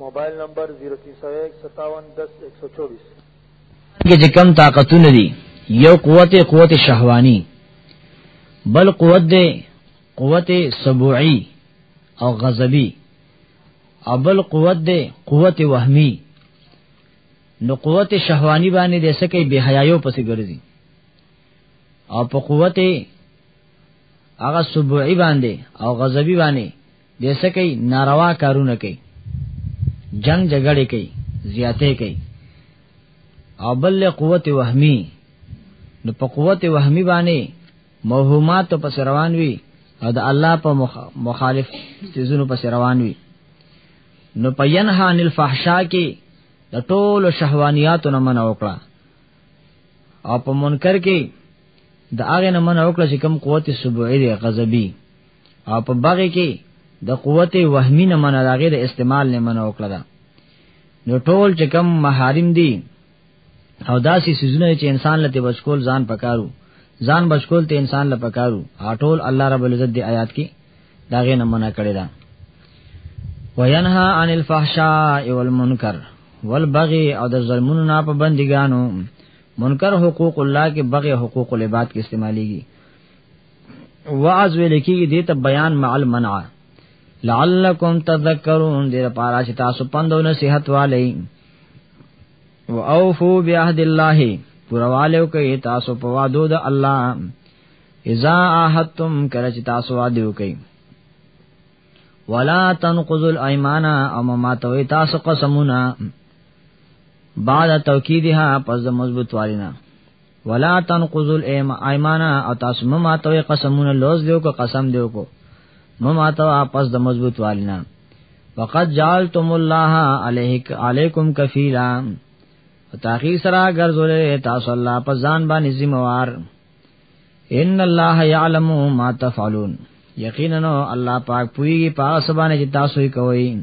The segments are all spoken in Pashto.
موبایل نمبر 03015710124 کې چې کم طاقتونه دي یو قوت قوت شهوانی بل قوت دی قوت سبوعی او غضبی او بل قوت دی قوت وهمی نو قوت شهوانی باندې د سکه به حیايو پسې ګرځي او په قوت هغه سبوعی باندې او غضبی باندې دې سکی ناروا کارونه کوي جنگ جګړه کوي زیاته کوي او بل قوت وهمي نو په قوت وهمي باندې موهومات په روان وي او د الله په مخالف سيزونو په روان وي نو په ينها عن الفحشاء کې د ټولو شهوانياتو نه منع وکړه او په منکر کې د هغه نه منع وکړه چې کوم قوت سبوعي دی غضبي او په بغي کې د قوت وهمی نه منه داغه د استعمال نه منه وکړه دا نو ټول چې کم محارم دي او داسې سيزونه چې انسان لته بچکول ځان پکارو ځان بچکول ته انسان لته پکارو ټول الله رب العزت دی آیات کې داغه نه منه کړی دا وینها عن الفحشاء والمنکر والبغي او د ظلمونو نه په بندګانو منکر حقوق الله کې بغي حقوق العباد کې استعماليږي واعظ ویل کیږي دې ته بیان مع المنع لعلکم تذکرون دې لپاره چې تاسو پند او نصيحت والي او اوفو بعهد الله پرواله کوي تاسو په وادو د الله اذا عهدتم کله چې تاسو وادو کوي ولا تنقضوا الايمان او ما توي تاسو قسمونه بعد توکیدها پس د مضبوط والینا ولا تنقضوا الايمان او تاسو مما توي قسمونه لوز دیو کو قسم دیو کو مما تو واپس د مضبوط والنا وقد جعلتم الله عليك عليكم كفيلا تاخیر سره ګرځولې تاسو الله په ځان باندې ذمہوار ان الله يعلم ما تفعلون یقینا الله پاک پوي په اسبانه چې تاسو یې کوئ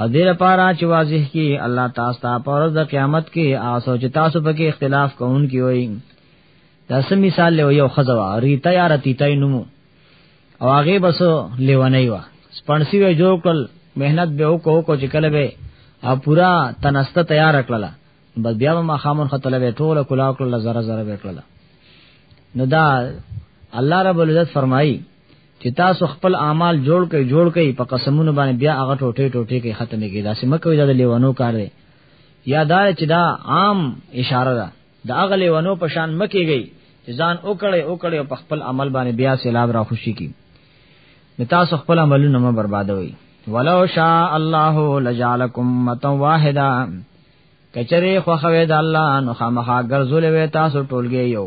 او دې لپاره چې واضح کی الله تاسو ته پر ورځ د قیامت کې آسو چې تاسو په کې اختلاف کوونکی وي دا سم مثال له یو خزوا ریتا یا رتیتای نمو او هغه بس لیونی و سپڼسی وی جوړ کړل مهنت به وکړو کو چې کله به او پورا تنسته تیار کړل بس بیا ما خامن خطل به ټوله کلا کړل زره زره به کړل نو دا الله رب العزت فرمایي چې تاسو خپل اعمال جوړ کړئ جوړ کړئ په قسمونو باندې بیا هغه ټوټه ټوټه کې ختمې کې داسې مکوې دا لیوانو کار دی یا دا چې دا عام اشاره ده دا هغه لیوانو په شان مکیږي چې ځان وکړي وکړي په خپل عمل باندې بیا سیلاب را خوشي کی نو تاسو خپل عملونه مې بربادوي ولو شاء الله لجعلکم متا واحدا کچره خو خوي د الله نو خامخا ګرځولې تاسو ټولګي یو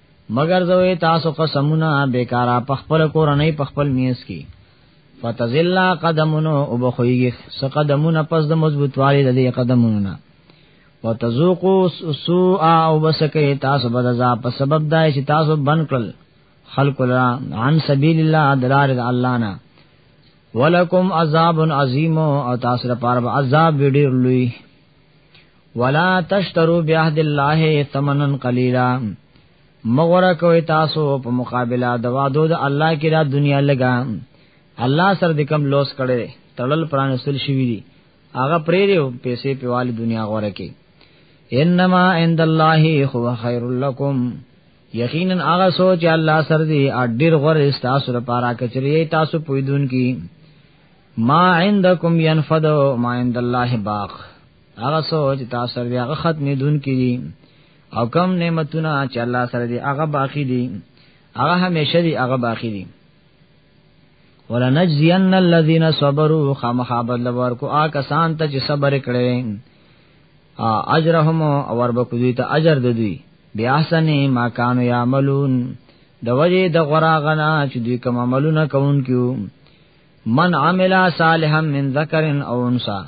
مگر زوی تاسو قسمونه بیکارا پخپل کورنۍ پخپل میس کی فتزلا قدمونو او بخویږي س قدمونه پس د مضبوط والی د دې قدمونو نه وتذوقوا سوء او بسکه تاسو بدزا په سبب دای چې تاسو بنکل خلق لرا عن سبیل الله درار الله نه ولکم عذاب عظیم او تاسو لپاره عذاب ډیر لوی ولا تشترو بعهد الله ثمنا قليلا مغره کوي تاسو په مقابله د وعده د الله کې را دنیا لګا الله سر د کم لوس کړي تړل پرانستل شوی دي هغه پرې دی پیسې په والی دنیا غوړه کې انما عند الله هو خير لكم یقینا هغه سوچ الله سر دی اډیر غره تاسو لپاره کچري تاسو پویدون کی ما عندکم ينفد ما عند الله باق هغه سوچ تاسو سره هغه ختمې دن کړي او کم نعمتونه چې الله سره دي هغه باقی دي هغه همیشه دي هغه باقی دي ولنجزین الذین صبروا خامخا بدل ورکو آ کسان ته چې صبر کړي اجرهم اور بکوی ته اجر د دوی بیا سن ما کانو یعملون د وجه د غرا غنا چې دوی کوم عملونه کوونکو من عمل صالحا من ذکر او انثى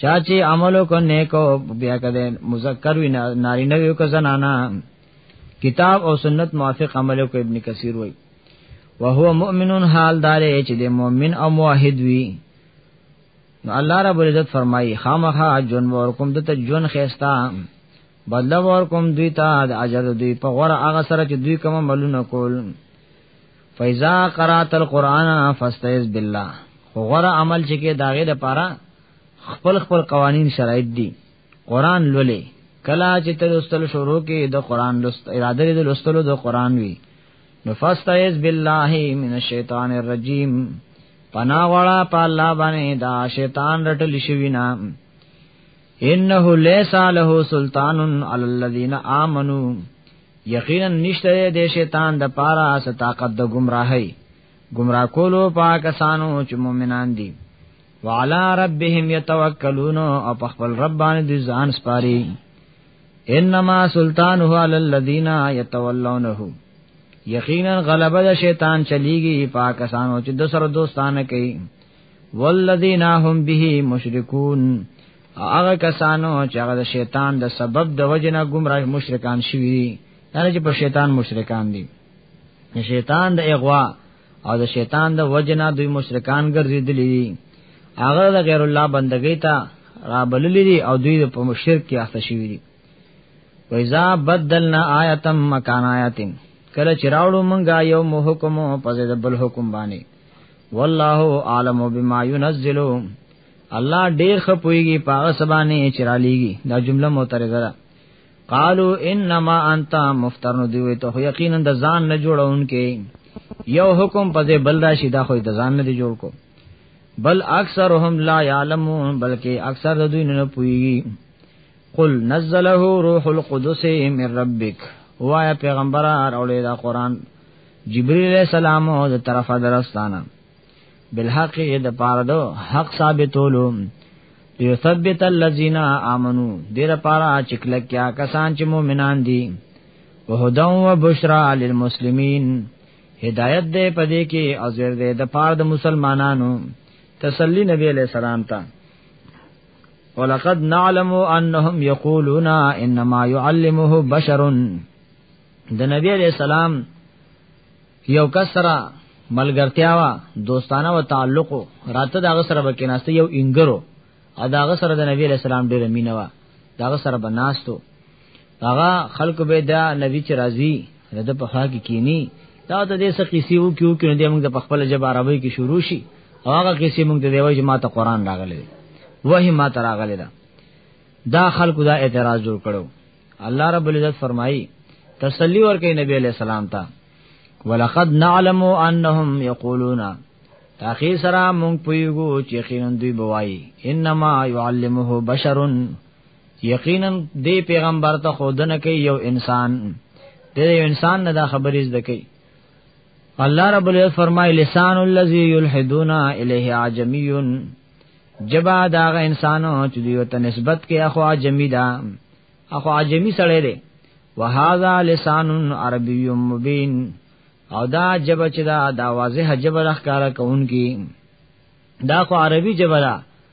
چا چې عملو کو نیکو بیا کده مذکر وی ناری نه یو ک زنانا کتاب او سنت موافق عملو کو ابن کثیر وای وهو مؤمن حال دار چې د مؤمن او موحد وی نو الله رب العزت فرمایي خامخا جون ور کوم دته جون خيستا بدل ور کوم دوی ته د اجر دوی په غره هغه سره چې دوی کوم ملونه کول فیزا قرات القرآن فاستعذ بالله خو غره عمل چې کې داغه د پاره خپل خپل قوانین شرایط دي قران لولې کلا چې تر استل شروع کې د قران لست اراده لري د لستلو د قران وی نو فاستعذ بالله من الشیطان الرجیم پنا والا پالا باندې دا شیطان رټل شوی نا انه لیس له سلطان علی الذین آمنو یقینا نشته د شیطان د پاره اس طاقت د گمراهی گمراه کولو پاکستانو چې مؤمنان دي وعلى ربهم يتوکلون او په خپل رب باندې د ځان سپاري انما سلطانه على الذين يتولونه یقینا غلبه د شیطان چلیږي پاکستانو چې د سر دوستانه کوي والذین هم به مشرکون هغه کسانو چې هغه د شیطان د سبب د وجنه گمراه مشرکان شوی دي یعنی چې په شیطان مشرکان دي شیطان د اغوا او د شیطان د وجنه دوی مشرکان ګرځیدلی دي هغه د غیر الله بندګۍ ته را بللی دي او دوی په مشرک کې اخته شوی دي وایذا بدلنا آیتم مکان آیتین کله چې راوړو مونږه یو مو حکم په ځای د بل حکم باندې والله عالم بما ينزل الله ډیر خپويږي پاغه سبانه چرالېږي دا جمله معترضه ده قالو انما انت مفتر نو دی ته یقینا د ځان نه جوړونکې یو حکم پځې بل راشي دا خو د ځان نه دی جوړ کو بل اکثرهم لا يعلمون بلکې اکثر د دوی نه پوي قل نزله روح القدس من ربک وایا پیغمبر اورې دا قران جبرئیل علیہ السلام او د طرفه درستانه بالحق د پاره دو حق ثابتولو یثبت الذین آمنو دیر پاره چې کله کیا کسان چې مؤمنان دي وهدا و بشرا للمسلمین هدایت دې پدې کې او زیر دې د پاره د مسلمانانو تسلی نبی علیہ السلام ته ولقد نعلم انهم يقولون انما يعلمه بشر د نبی علیہ السلام یو کسرا ملګرتیا وا دوستانه و تعلق راته دا سره بکیناسته یو انګرو ادا سره د نبی علیہ السلام ډیر مینوا دا سره بناستو هغه خلق به دا نبی چې راضي د په خوا کې کینی دا ته دې څه قصې وو کیو کې دې موږ په خپل جبه عربی کې شروع شي هغه قصې موږ ته دی وای چې ما ته قران راغلی وه ما ته راغلی دا دا خلق دا اعتراض جوړ کړو الله رب العزت فرمایي تسلی ورکې نبی علیہ السلام ته ولقد نعلم انهم یقولون تاخیر سره مونږ پویګو چې خیرن دوی بوای انما يعلمه بشرن یقینا دې پیغمبر ته خودنه کوي یو انسان دې یو انسان نه دا خبرې زده کوي الله رب العزت فرمای لسان الذی یلحدون الیه عجمی جبا داغه انسانو چې دوی ته نسبت کې اخو عجمی دا اخو عجمی سره دی وهذا لسان عربی مبین او دا جبا چې دا دا واضح جبا راخاره کوونکی دا خو عربي جبا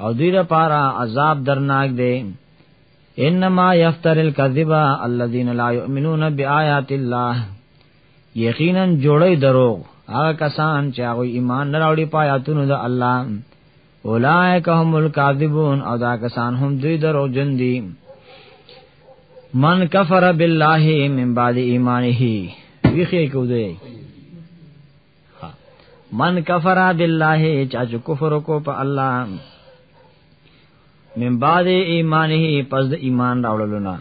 او دوی لپاره عذاب درناک دی انما یفتر الکذب الذين لا يؤمنون بآيات الله یقینا جوړی دروغ هغه کسان چې هغه ایمان نه راوړي پایاتونو د الله اولائک هم الکاذبون او دا کسان هم دوی درو جن دي من کفر بالله من بعد ایمانه ویخه کو دی من کفر بالله چا چې کفر کو په الله من بعد ایمانه پس د ایمان راوړلو نه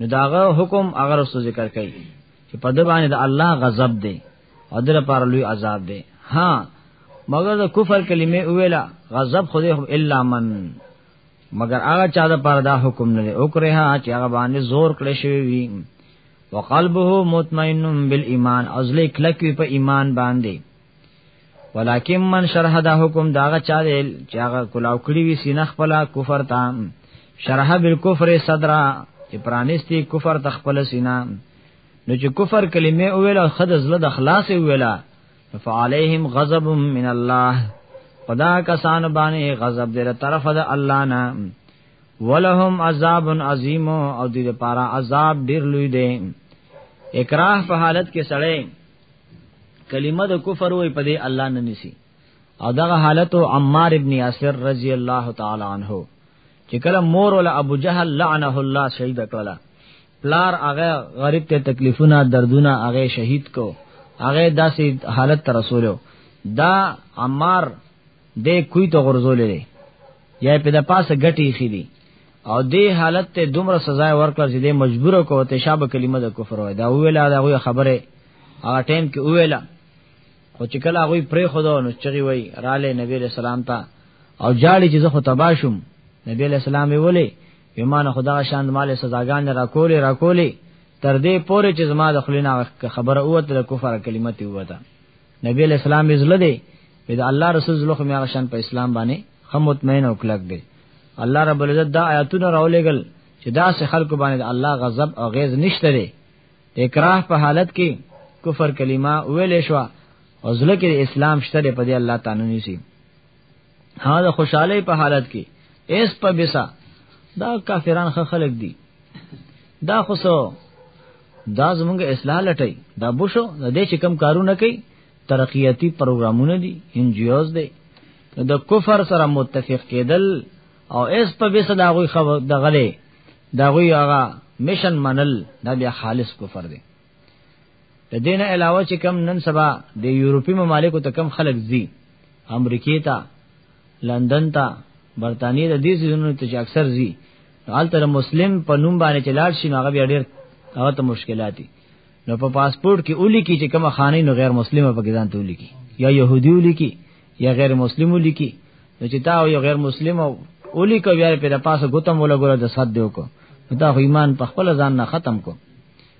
نو داغه حکم اگر سو ذکر کړي چې په د باندې د الله غضب دی او در پر لوی عذاب دی ها مگر د کفر کلمه ویلا غضب خو دې الا من مگر هغه چا د پاره دا حکم نه او کړه چې هغه باندې زور کړی شوی وي وقلبه مطمئن بالایمان ازل کلک په ایمان باندې ولکن من شرح دا حکم داغه چا دی چې هغه کلاو کړی وي سینه خپل کفر ته شرح بالکفر صدرا چې پرانستی کفر تخپل سینه نو چې کفر کلمه اوله خد زله د خلاص اوله فعليهم غضب من الله پدا کسان باندې غضب دې طرف د الله نه ولهم عذاب عظیم او دې لپاره عذاب ډیر لوی دی اکراه په حالت کې سړی کلمه د کفر وې په دې الله نه نسی او دغه حالت عمار ابن یاسر رضی الله تعالی عنہ چې کله مور ول ابو جهل لعنه الله شهید کړه پلار هغه غریب ته تکلیفونه دردونه هغه شهید کو هغه داسې حالت ته رسولو دا عمار دې کوی ته غرزولې یا په د پاسه غټي خېدي او دې حالت ته دومره سزا ورکړه چې دې مجبور کو ته شابه کلمه د کفر وای دا ویلا دا غوي خبره هغه ټیم کې ویلا خو چې کله هغه پرې خدا نو چغي وای رااله نبی له سلام ته او جاړي چې زه خو تباشم نبی له سلام ویلې یمانه خدا شاند مال سزاګان را کولې را کولې تر دې پورې چې زما د خلینا خبره اوت د کفر کلمه تی وته نبی اسلام یې زله دی د الله رسول زله خو مې شان په اسلام باندې هم مطمئن او کلک دی الله رب العزت دا آیاتونه راولېګل چې دا سه خلکو باندې الله غضب او غیظ نشته دی اکراه په حالت کې کفر کلمه ویلې شو او زله کې اسلام شته په دې الله تعالی نشي ها د خوشاله په حالت کې اس په بسا دا کافران خ خلق دي دا خو سو دا زمونږ اصلاح لټي دا بوشو د دې چې کم کارونه کوي ترقیاتی پروګرامونه دي ان جی اوز دي د کفر سره متفق کېدل او اس په بسا دا غوي خو د غلې دا غوي هغه مشن منل دا بیا خالص کفر دی د دین علاوه چې کم نن سبا د یورپی ممالکو ته کم خلک زی امریکې ته لندن ته برتانیې ته دې سيزونو ته چې اکثر زی حالته مسلم په نوم باندې چې لاړ شي نو هغه بیا ډېر هغه ته مشکلات دي نو په پاسپورت کې اولی کی چې کومه خانه نو غیر مسلمه په ځان ته اولی کی یا يهودي اولی کی یا غیر مسلم اولی کی نو چې تا یو غیر مسلم اولی کو بیا په پاسه ګوتم ولا ګره د صد دیو کو دا ایمان په خپل ځان نه ختم کو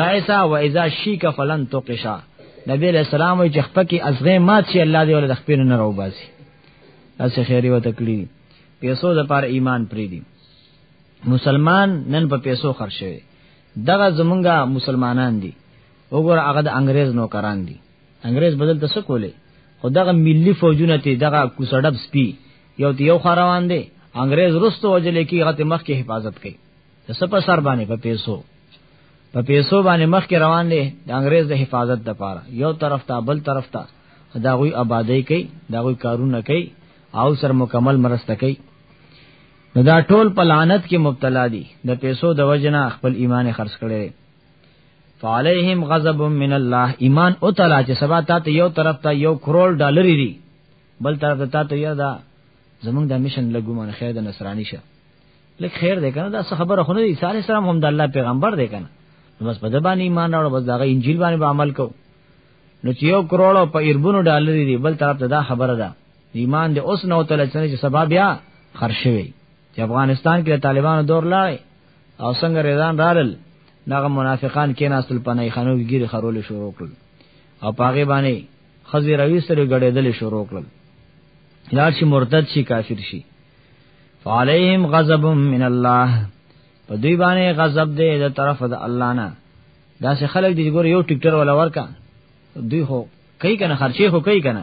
تایسا و اذا شیک فلن تقشا نبی علیہ السلام وی چې خپکی ازغه مات شي الله دې ول د خپل نه راو باسي اسه خیری و تکړی پیسو د پر ایمان پری دی مسلمان نن په پیسو خرج شوی دغه زمونږه مسلمانان دي وګوره هغه د انګريز نوکران دي انګريز بدل تاسو کولې خو دغه ملي فوجونه ته دغه کوسړب سپي یو یو خروان دي انګريز رستو وجلې کې هغه مخ کې حفاظت کوي د سپه سر باندې په پیسو په پیسو باندې مخ کې روان دي د انګريز د حفاظت لپاره یو طرف ته بل طرف ته دا غوي آبادی کوي دا غوي کارونه کوي او سر مکمل مرسته کوي نو دا ټول په لعنت کې مبتلا دي د پیسو د وجنه خپل ایمان خرڅ کړي فعليهم غضب من الله ایمان او تعالی چې سبا ته یو طرف ته یو کرول ډالر دي بل طرف ته ته یو دا زمونږ د میشن لګومن خیر د نصرانی شه لکه خیر دی کنه دا څه خبره خو نه دی صالح سلام هم د الله پیغمبر دی کنه بس په دې باندې ایمان راوړ بس دا انجیل باندې عمل کو نو چې یو کروڑ په ایربونو ډالر دی بل طرف ته دا خبره ده ایمان دې اوس نو تل چې سبا بیا خرشوي چې افغانستان کې طالبانو دور لاړ او څنګه ریزان رالل دغه منافقان کې ناستل پنای خانو کې ګیره خرول شروع کړل او پاګې باندې خزی روي سره غړېدل شروع کړل لاړ شي مرتد شي کافر شي فعليهم غضب من الله په دوی باندې غضب دی د طرف د الله نه دا چې خلک دې ګور یو ټیکټر ولا ورکا دوی هو کوي کنه خرچه هو کوي کنه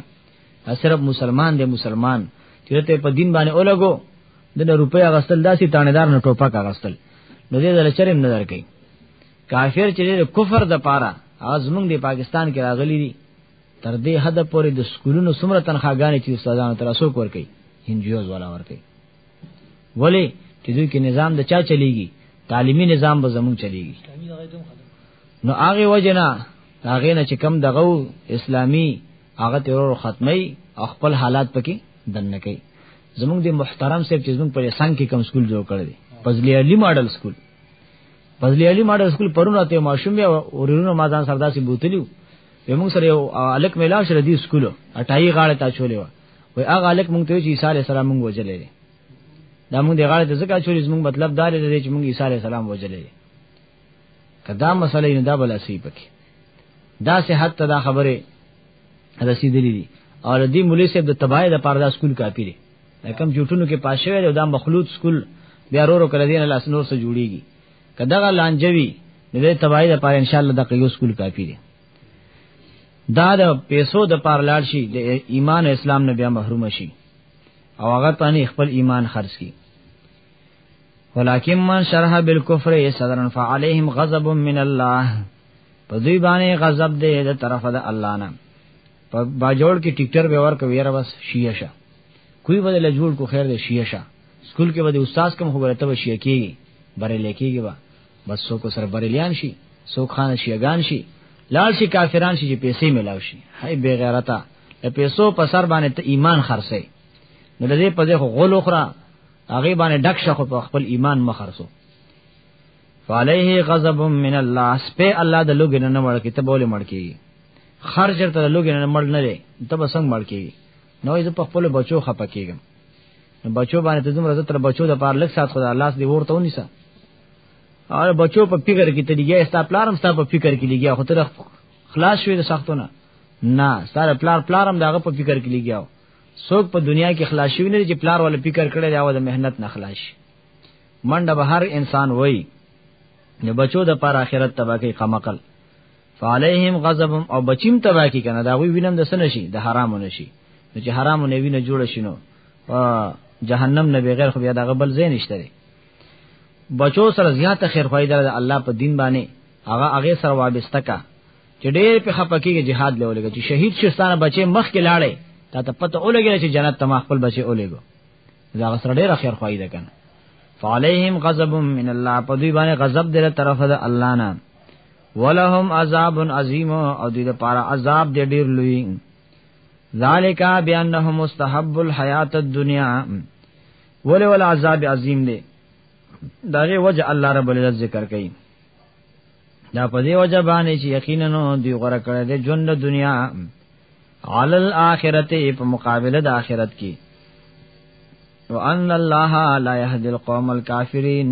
صرف مسلمان دی مسلمان چې ته په دین باندې اولګو د روپیا غستل داسې تانیدار نه ټوپک غستل نو دې دل چرېم نه درکې کافر چې د کفر د پاره ازمن دی پاکستان کې راغلي دي تر دې حد پورې د سکولونو څومره تنخواګانې چې استادانو تر اسو کور کوي هندیوز ولا ور کوي ولی چې دوی کې نظام د چا چلیږي تعلیمی نظام به زمون چلیږي نو هغه وجنا هغه نه چې کم دغه اسلامی هغه تیرور ختمي خپل حالات پکې دنه کوي زمونږ د محترم صاحب چې زمونږ پر سنگ کې کم سکول جوړ کړی فضلی علی ماډل سکول فضلی علی ماډل سکول پرونه ته ماشوم یا ورونو ما ځان سرداسي بوتلیو وي موږ سره یو الک ملاو شر دی سکول اټای غاړه تا چولې و وای هغه الک موږ ته چې عیسی علی السلام موږ وجلې دا موږ د غاړه د زکه چولې زموږ مطلب دا دی چې موږ عیسی علی السلام وجلې کدا مسله نه دا بل اسی پکې دا صحت ته دا خبره رسیدلې دي او د دې مولوی صاحب د تبای د پردا سکول کاپی دی کم جوټونو کې پاشوي او دا مخلوط سکول بیا ورو کړی دی نه لاس نور سره جوړیږي که دغه لانجوي نو د تباہی د پاره ان شاء الله دغه یو سکول کافی دی دا د پیسو د پاره لاړ شي د ایمان اسلام نه بیا محروم شي او هغه پانی خپل ایمان خرج کی ولکن من شرح بالکفر صدرا فعليهم غضب من الله په دوی باندې غضب دی د طرف د الله نه په باجوړ کې ټیکټر به ورکوي را بس شیشه کوئی بدل جوړ کو خیر دې شیشه سکول کې به د استاد کوم خبره ته به شیعه کېږي بریلی کېږي به بس څوک سره بریلیان شي څوک خان شیعګان شي لال شي کافران شي چې پیسې ملاو شي هاي بې غیرته د پیسو په سر باندې ته ایمان خرڅې نو د دې په ځای خو غول اخرى هغه باندې ډک شخو په خپل ایمان مخرسو فعليه غضب من الله سپه الله د لوګ نه مړ کی ته بوله مړ کی خرج ته لوګ نه مړ نه دی ته بسنګ مړ کی نو زه په خپل بچو خپه کیږم نو بچو باندې ته زموږ زتر بچو د پار لک سات خدا الله دې ورته ونیسه او بچو په فکر کې ته دیګه ستا پلارم ستا په فکر کې دیګه خو تر خلاص شوې د سختونه نه ستا پلار پلارم داغه په فکر کې دیګه څوک په دنیا کې خلاص شوی نه چې پلار ول فکر کړی دا د مهنت نه خلاص منډه به هر انسان وای نو بچو د پر اخرت تبا کې قمقل فعليهم غضب او بچیم تبا کی کنه دا وی وینم د سن شي د حرام نشي نو چې حرام نه وینه جوړ شینو جهنم نه بغیر خو بیا دغه بل زین نشته بچو سره زیات خیر خوای در الله په دین باندې هغه هغه سره وابسته کا چې ډېر په خپکیږي jihad لولګي چې شهید شستانه بچي مخ کې لاړې تا ته پته اولګي چې جنت تما خپل بچي اولګو دا غسر ډېر خیر خوای ده کنه فعليهم غضب من الله په دوی باندې غضب دره طرفه ده الله نه ولهم عذاب عظیم او دې لپاره عذاب دې ډیر لوی ذالک بانه مستحب الحیات الدنیا ولې ول عذاب عظیم دې دغه وجه الله رب العزت ذکر کوي دا په دې وجه باندې چې یقینا دی غره کړې دې ژوند دنیا علی الاخرته په مقابله د آخرت کې وان الله لا يهدي القوم الكافرين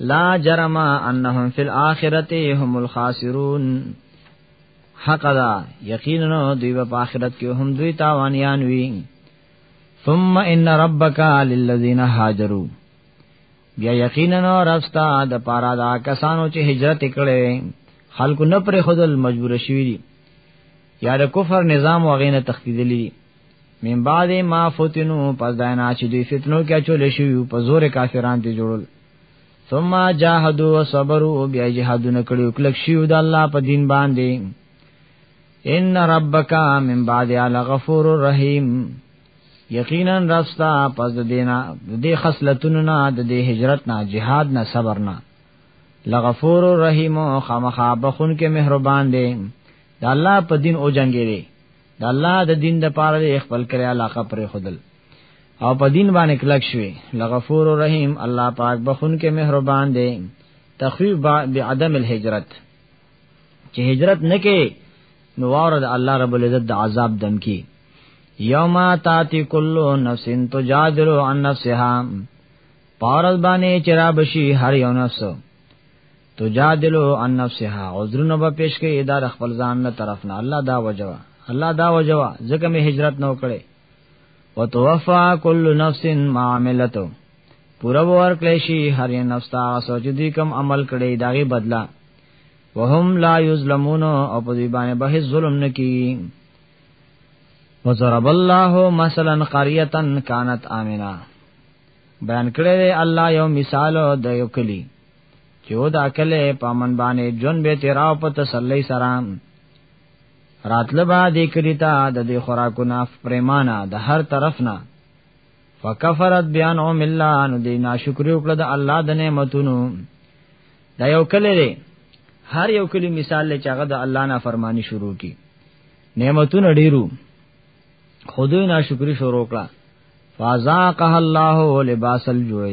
لا جرم انهم فی الاخرته هم الخاسرون حق دا یقینا دوی په آخرت کې هم دوی تاوانیان وي ثم ان ربک للذین هاجروا بیا یقینا رستا د پارا دا کسانو چې هجرت کړي خلکو نه پر خودل مجبور شوی دي یا د کفر نظام وغینه تخفیدلی دي من بعد ما فتنو پس داینا چې دوی فتنو کې چول شي په زور کافران دي جوړل ثم جاهدوا وصبروا بیا جهادونه کړیو کلک شیو د الله په دین باندې ان ربک من بعد لغفور رحیم یقینا رستا پس د دینا د دې خصلتونو نه د دې هجرت نه جهاد نه صبر نه لغفور رحیم خامخا بخون کې مهربان دی د الله په دین او جنگي د الله د دین د پاره د خپل کړي علاقه پر خودل او په دین باندې کلک شوی لغفور رحیم الله پاک بخون کې مهربان دی تخفیف بعدم الهجرت چې هجرت نکې نو وارد الله رب العزت د عذاب دم کی یوم تاتی کلو نفس تجادلو عن نفسها پارل باندې چرابشی هر یو نفسو تجادلو عن نفسها عذرونه به پیش کوي اداره خپل ځان نه طرف نه الله دا وجوا الله دا وجوا ځکه می هجرت نو کړي وتوفا کل نفس ما عملته پورا ور کړی شي هر یو نفس تا سوچ دي کم عمل کړي داغي بدلا وهم لا یظلمون او په دې باندې به ظلم نکي وضرب الله مثلا قريه كانت امنه بیان کړی الله یو مثال د یو کلی چې و دا کله په من باندې جون به تیرا په تسلی سره راتل با دې کړیتا د دې خوراکونه پریمانه د هر طرف نه فکفرت بیان او ملا نو دې ناشکری وکړه د الله د نعمتونو دا یو کله دی هر یو کلی مثال لچ هغه د الله نه فرمانی شروع کی نعمتونه ډیرو خدای ناشکری شروع کړه فازاقه الله لباس الجوع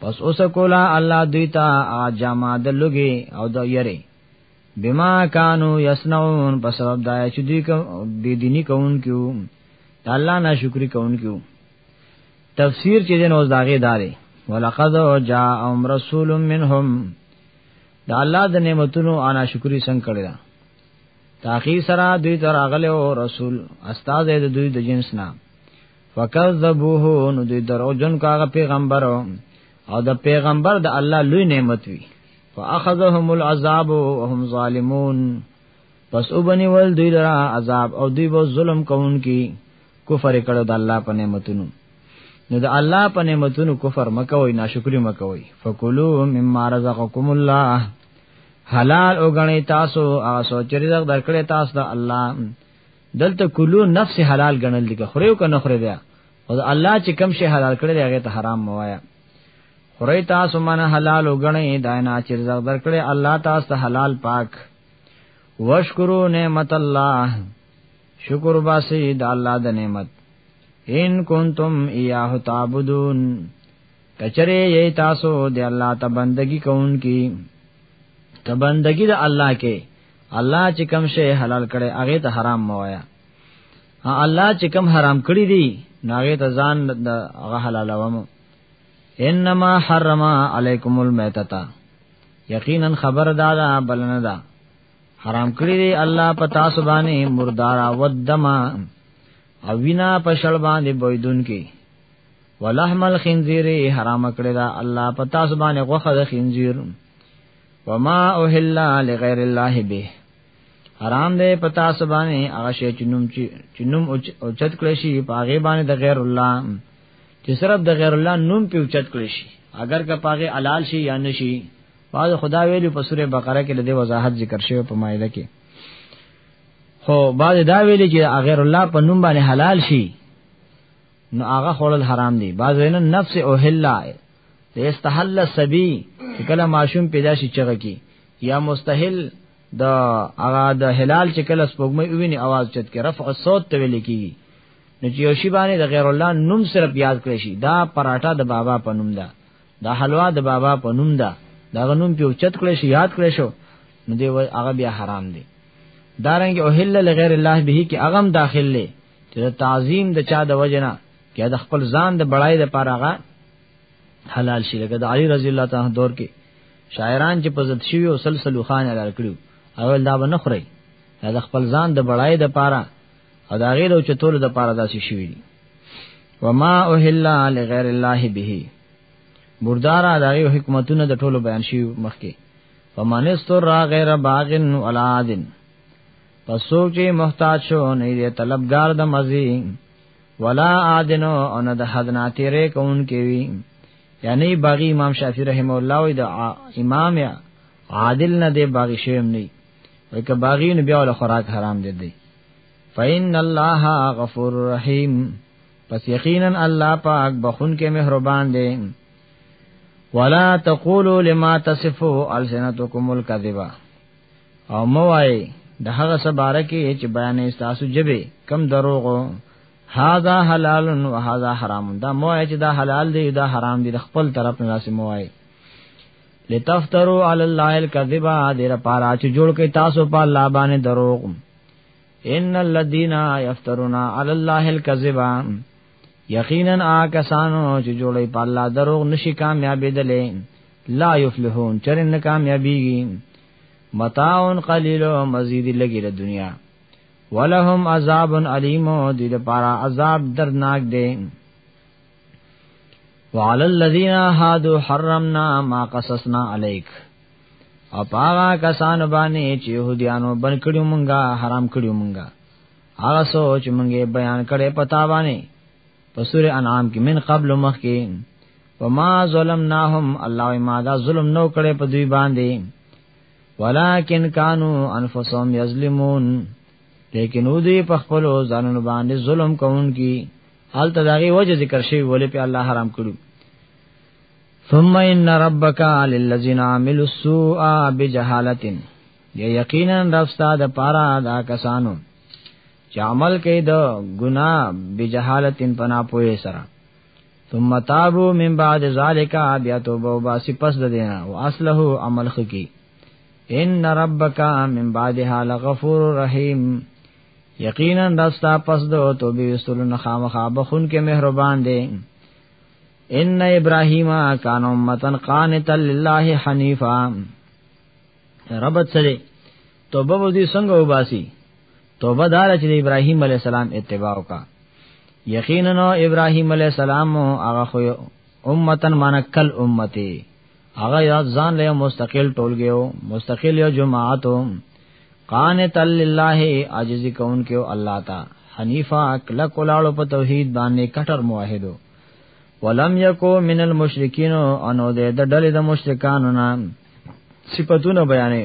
پس اوس کولا الله دوی ته اجما د لګي او د یری بما کانو یسنعون پس رب دای چې دوی کوم بی دینی کوون کیو الله ناشکری کوون کیو تفسیر چې دین اوس داغه داري ولقد جاء ام رسول منهم دا الله د نعمتونو انا شکری څنګه کړی دا تاخیر سره دوی تر اغله او رسول استاد د دوی د جنس نام فکذبوه نو دوی دروغجن کاغه پیغمبر او د پیغمبر د الله لوی نعمت وی فاخذهم العذاب وهم ظالمون پس وبني ول دوی لرا عذاب او دوی به ظلم کوونکی کفر کړو د الله په نعمتونو نو د الله په نعمتونو کفر مکوئ ناشکری مکوئ فکلوا مما رزقکم الله حلال او غنی تاسو هغه سوچ رزق درکړی تاسو د الله دلته کلو نفس حلال ګڼل دي که خوري او که نه خوري بیا او الله چې کم شي حلال کړی هغه ته حرام موایا خوري تاسو من حلال وګڼئ دا نه چې رزق درکړي الله تاسو ته حلال پاک وشکرو نعمت الله شکر باسي د الله د نعمت ان کنتم ایاه تعبدون کچره یی تاسو د الله ته بندگی کوونکی ته بندگی د الله کې الله چې کوم شی حلال کړي هغه ته حرام موایا الله چې کوم حرام کړی دی ناغه ته ځان د هغه حلالوم انما حرم علیکم المیتتا یقینا خبر دادا بلنه دا حرام کړی دی الله په تاسو باندې مردارا ودما او وینا په شړ باندې بویدون کې ولحم الخنزیر حرام کړی دا الله پتا سبحانه غوخه د خنزیر وما اوهل لغیر الله به حرام دی پتا سبحانه هغه شی چنوم چنوم اوچت کړی شي پاغه باندې د غیر الله چې صرف د غیر الله نوم په اوچت کړی شي اگر که پاغه حلال شي یا نشي واځ خدا ویلو په سوره بقره کې د وضاحت ذکر شوی په مایده کې خو بعد دا ویلي چې غیر الله په نوم باندې حلال شي نو هغه خورل حرام دي بعض وینه نفس او حلا د استحل سبي کله ماشوم پیدا شي چغه کی یا مستحل د هغه د حلال چې کله سپوږمۍ ویني आवाज چت کې رفع صوت ته ویل کیږي نو چې یوشي باندې د غیر الله نوم صرف یاد کړی شي دا پراټا د بابا په نوم ده دا حلوا د بابا په نوم ده دا غنوم په چت کړی شي یاد کړی شو نو دی هغه بیا حرام دی دارنګ او هلل غیر الله به کې اغم داخل لې چې د تعظیم د چا د وجنه کې د خپل ځان د بړای د پاره هغه حلال شي لکه د علی رضی الله تعالی دور کې شاعران چې په زد شوی او سلسلو خان حلال کړو اول دا به نه خوري دا د خپل ځان د بړای د پاره او دا غیر او چتول د پاره داسې شوی دي وما اوهلا لغیر الله به بردارا دا یو حکمتونه د ټولو بیان شي مخکې فمن استر غیر باغن ولا عادن پسو کې محتاج شو نه دې طلبگار د مزي ولا عادنو ان د حد ناتی رې کون کې وی یعنی باغی امام شافعی رحم الله وی د امام عادل نه دې باغی شیم نه وی که باغی نه بیا ول خوراک حرام دې دی فین الله غفور رحیم پس یقینا الله پاک بخون کې مهربان دی ولا تقولوا لما تصفوا السنتكم الكذبا او موای د هغه سباره کې چې بیانې تاسو جبه کم دروغو هاذا حلال و هاذا حرام دا موای چې دا حلال دی دا حرام دی د خپل طرف نه لاسه موای لتفترو علی الله الكذب دیر پارا چې جوړ کې تاسو په الله باندې دروغ ان الذين يفترون على الله الكذب یقینا آ کسانو چې جوړې په الله دروغ نشي کامیابې دلې لا یفلحون چرن نه کامیابیږي متاعون قلیل او مزید لګی د دنیا ولهم عذاب علیم او د لپاره عذاب دردناک دی وعلى الذين هادو حرمنا ما قصصنا عليك او پاغا کسان باندې چې يهوديانو بن کړیو مونږه حرام کړیو مونږه هغه سوچ مونږه بیان کړي پتا باندې په سوره انعام کې من قبل مخ کې وما ظلمناهم الله ما دا ظلم نو کړي په دوی باندې ولکن کانوا انفسهم یظلمون لیکن او دوی په خپل ځانونو باندې ظلم کوونکی حال تداغي وجه ذکر شوی ولې په الله حرام کړو ثم ان ربک للذین عملوا السوء بجهاله یا یقینا رب ستاد پارا دا کسانو چې عمل کوي د ګناه بجهالتن پنا پوي سره ثم تابو من بعد ذالک بیا توبه وباسی پس د دینا او اصله عمل خکی ان ربک من بعدها لغفور رحیم یقینا دستا پس دو توبه وستلو نه خامخا بخون کې مهربان دی ان ابراهیم کان امتن قانتا لله حنیفا ربت سره توبه به دې څنګه وباسي توبه دار چې ابراهيم عليه السلام اتباع وکا یقینا نو ابراهيم عليه السلام هغه خو امتن منکل امته هغه یاد ځان له مستقل ټولګیو مستقل یو جماعتو قانت لله عاجز کون کېو الله تا حنیفا کله کولاړو په توحید باندې کټر موحدو ولم یکو من المشرکین انو دې د ډلې د مشرکانو نام صفاتونه بیانې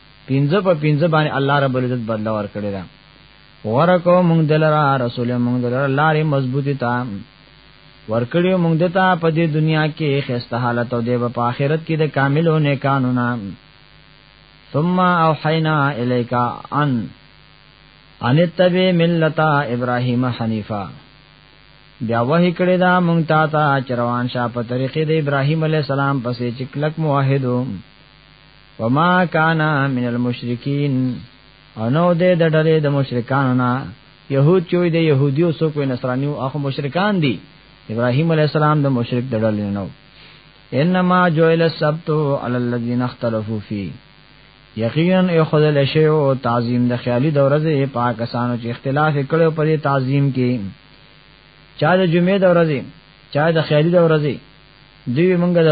پینځه په پینځه باندې الله رب العزت بدل ور کړی دا ورکو مونږ دلرا رسول مونږ دلرا لارې مضبوطی تا ورکړیو مونږ دتا په دې دنیا کې خسته حالت او د په آخرت کې د کاملو نه قانونا ثم اوحینا الیک ان ان تبع ملت ابراهیم حنیفا بیا وحی کړی دا مونږ تا ته چروان شاه په طریقې د ابراهیم علی السلام پسې چې کلک موحدو وما کان من المشرکین او نو دې د ډلې د مشرکانو نه يهود چوي د يهوديو څوک وي نصرانيو اخو مشرکان دي ابراهيم عليه السلام د مشرک د ډلې نه نو انما جوئل السبت على الذين اختلفوا فيه یقینا یو خدل شی او تعظیم د خیالي د ورځې پاکستانو چې اختلاف کړو په دې تعظیم کې چا د جمعې د ورځې چا د خیالي د ورځې دوی مونږ د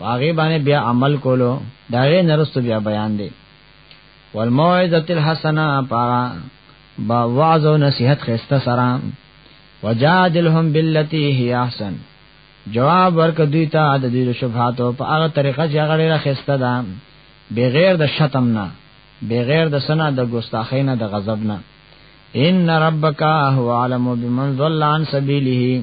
هغه باندې بیا عمل کولو دا غي نرستو بیا بیان دی والموعظه الحسنه پارا با وعظ او نصیحت خسته سره وجادلهم بالتي هي احسن جواب ورک دوی ته د دې شبهاتو په هغه طریقه چې هغه ډیره خسته ده بغیر د شتم نه بغیر د سنا د ګستاخی نه د غضب نه ان ربک هو علم بمن ضل عن سبیله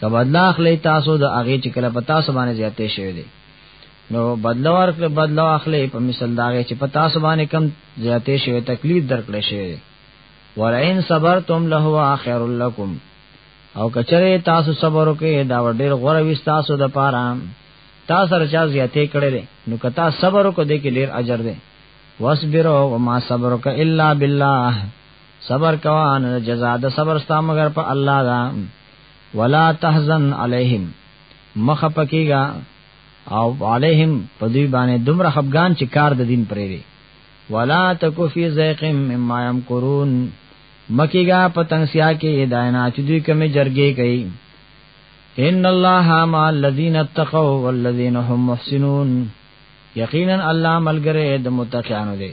که بدل اخلي تاسو د هغه چې کله په تاسو باندې زیاتې شوی دی نو بدل ورکړه بدل اخلي په مثال دا چې په تاسو باندې کم زیاتې شوی تکلیف درکړې شوی ولئن صبرتم له اخر لكم او کچره تاسو صبر وکړئ دا ډېر غوړه وي تاسو د پاره تاسو سره چا زیاتې کړې نو که تاسو صبر وکړئ د کې ډېر اجر دی واصبروا وما صبرك الا بالله صبر کوان جزاء د صبر ستا مگر په الله دا ولا تحزن علیهم مخه پکېګا او علیهم په دوی باندې دومره خفغان چې کار د دین پرې دی ولا تکو فی زیق مما یمکرون مکیګا په تنگسیا کې داینا چې دوی کومه جرګې کوي ان الله مع الذین اتقوا والذین هم محسنون یقینا الله ملګری د متقینو دی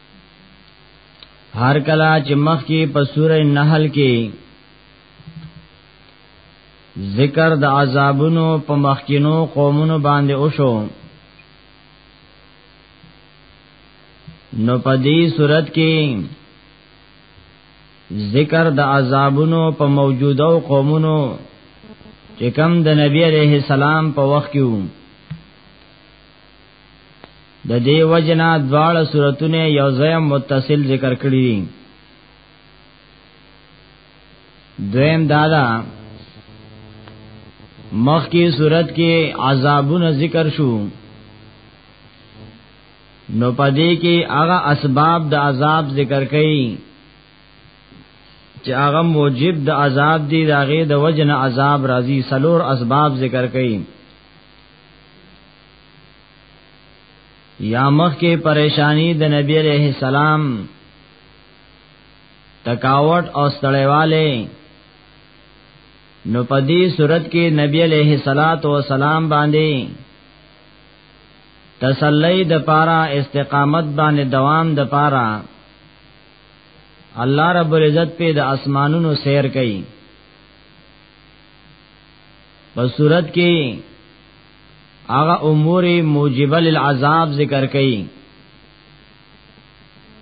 هر کلا چې مخ کې په سوره نحل کې ذکر د عذابونو په مخکینو قومونو باندې وشو نو په دې صورت کې ذکر د عذابونو په موجوده قومونو چې کم د نبی عليه السلام په وخت کې د دې وجنا دواړه سوراتونه یو ځای متصل ذکر کړی دي دویم دادا مخ کی صورت کې عذابونه ذکر شو نو پدې کې هغه اسباب د عذاب ذکر کړي چې هغه موجب د عذاب دی داغه د وجنه عذاب راځي سلور اسباب ذکر کړي یا مخ کې پریشانی د نبی عليه السلام تکاوت او ستړیواله نو په دې صورت کې نبی عليه الصلاة والسلام باندې تسلی د پارا استقامت باندې دوام د پارا الله رب العزت په د اسمانونو سیر کوي په صورت کې هغه امور موجبه للعذاب ذکر کړي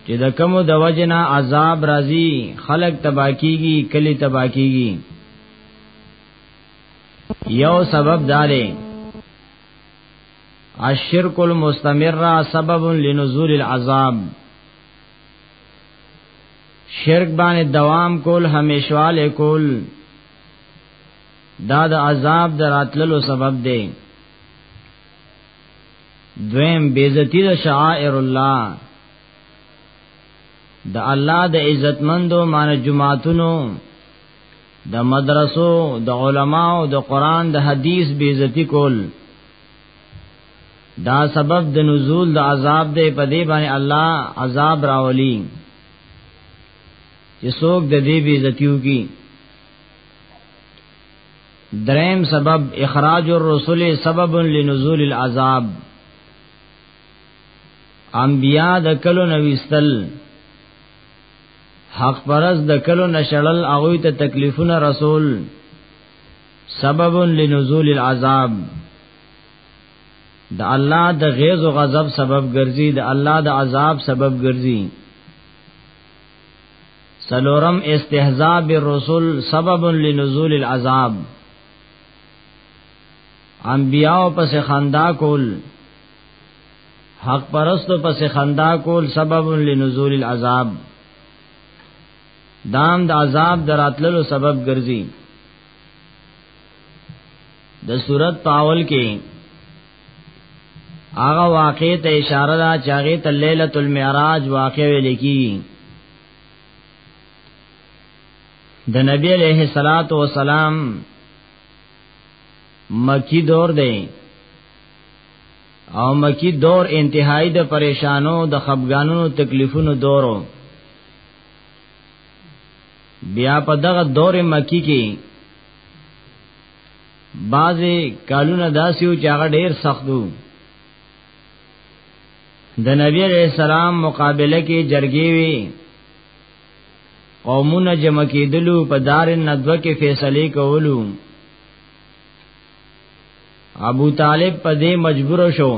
چې د کوم د وجنه عذاب راځي خلق تبا کیږي کلی تبا کیږي یو سبب داري الشرك المستمر سبب لنزول العذاب شرک باندې دوام کول همیشواله کول دا د عذاب دراتللو سبب دی دویم بیزتی د شعائر الله د الله د عزتمندو مان جمعاتونو د مدرسو د علماو د قران د حدیث بیزتی کول دا سبب د نزول د عذاب دی په دی باندې الله عذاب راولي چې څوک د دې بیزتیو کی دریم سبب اخراج الرسل سبب لنزول العذاب انبیاء د کلو نویستل حق پرز د کلو نشړل هغه ته تکلیفونه رسول سبب لنزول العذاب د الله د غیظ او غضب سبب ګرځي د الله د عذاب سبب ګرځي سلورم استهزاء بالرسل سبب لنزول العذاب انبیاء پس خندا کول حق پرستو پس خندا کول سبب لنزول العذاب دام د دا عذاب دراتلو سبب ګرځي د صورت پاول کې هغه واقع ته اشاره ده چې هغه ته ليله المعراج واقع ویل کیږي د نبی علیہ الصلات والسلام مکی دور دی او مکی دور انتهایی د پریشانو د خفګانونو تکلیفونو دورو بیا په دغه دور مکی کې بعضی کالونه داسیو چې هغه ډیر سختو د نبی علیہ السلام مقابله کې جرګې وی قومونه جمع کېدلو په دار ندوه کې فیصله کولو ابو طالب په دې مجبور شو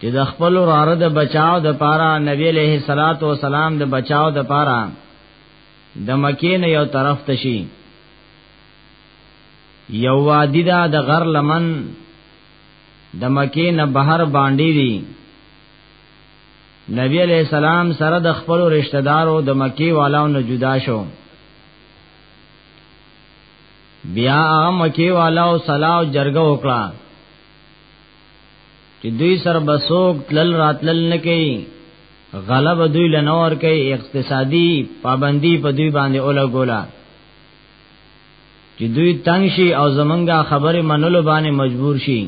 چې د خپل وراره د بچاو د پاره نبی علیہ الصلات والسلام د بچاو د پاره د مکې نه یو طرف ته شي یو وادی دا د غر لمن د مکې نه بهر باندې دي نبی علیہ السلام سره د خپل رشتہ دارو د مکی والاو نه جدا شو بیا هغه مکی والاو صلاح جرګه وکړه چې دوی سر بسوک تلل راتلل نه کوي غلب دوی لنور کوي اقتصادي پابندي په دوی باندې اوله ګولا چې دوی تنگ شي او زمونږه خبره منلو باندې مجبور شي